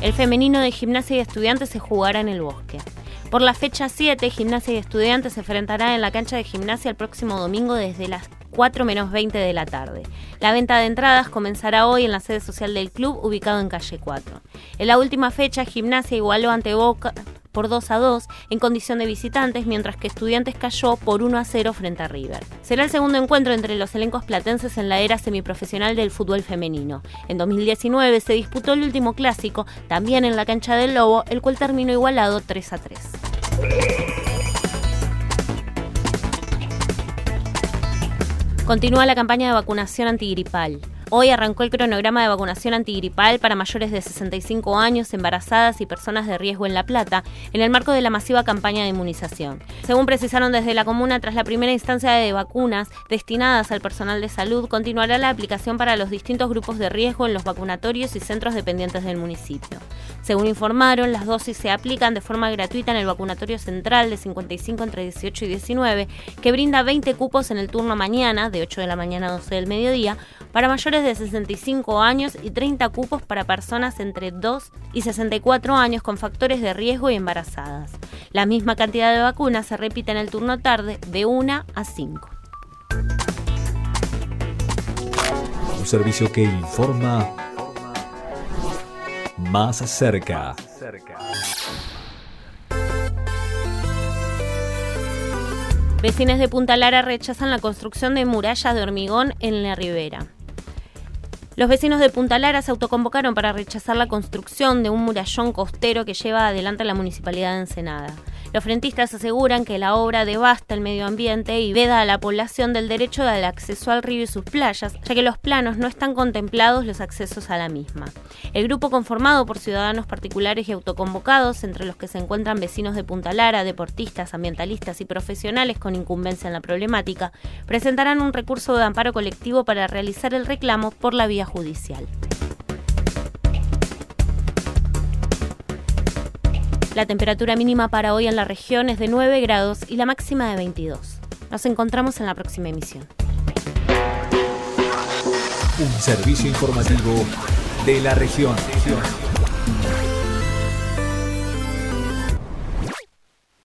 El femenino de gimnasia y estudiantes se jugará en el bosque. Por la fecha 7, Gimnasia y Estudiantes se enfrentarán en la cancha de gimnasia el próximo domingo desde las 4 menos 20 de la tarde. La venta de entradas comenzará hoy en la sede social del club, ubicado en calle 4. En la última fecha, Gimnasia igualó ante Boca por 2 a 2 en condición de visitantes, mientras que Estudiantes cayó por 1 a 0 frente a River. Será el segundo encuentro entre los elencos platenses en la era semiprofesional del fútbol femenino. En 2019 se disputó el último clásico, también en la cancha del Lobo, el cual terminó igualado 3 a 3. Continúa la campaña de vacunación antigripal. Hoy arrancó el cronograma de vacunación antigripal para mayores de 65 años, embarazadas y personas de riesgo en La Plata, en el marco de la masiva campaña de inmunización. Según precisaron desde la comuna, tras la primera instancia de vacunas destinadas al personal de salud, continuará la aplicación para los distintos grupos de riesgo en los vacunatorios y centros dependientes del municipio. Según informaron, las dosis se aplican de forma gratuita en el vacunatorio central de 55 entre 18 y 19, que brinda 20 cupos en el turno mañana, de 8 de la mañana a 12 del mediodía, para mayores de 65 años y 30 cupos para personas entre 2 y 64 años con factores de riesgo y embarazadas. La misma cantidad de vacunas se repite en el turno tarde de 1 a 5. Un servicio que informa más cerca. Vecinos de Punta Lara rechazan la construcción de murallas de hormigón en la ribera. Los vecinos de Punta Lara se autoconvocaron para rechazar la construcción de un murallón costero que lleva adelante la municipalidad de Ensenada. Los frentistas aseguran que la obra devasta el medio ambiente y veda a la población del derecho al acceso al río y sus playas, ya que los planos no están contemplados los accesos a la misma. El grupo conformado por ciudadanos particulares y autoconvocados, entre los que se encuentran vecinos de Punta Lara, deportistas, ambientalistas y profesionales con incumbencia en la problemática, presentarán un recurso de amparo colectivo para realizar el reclamo por la vía judicial. La temperatura mínima para hoy en la región es de 9 grados y la máxima de 22. Nos encontramos en la próxima emisión. Un servicio informativo de la región.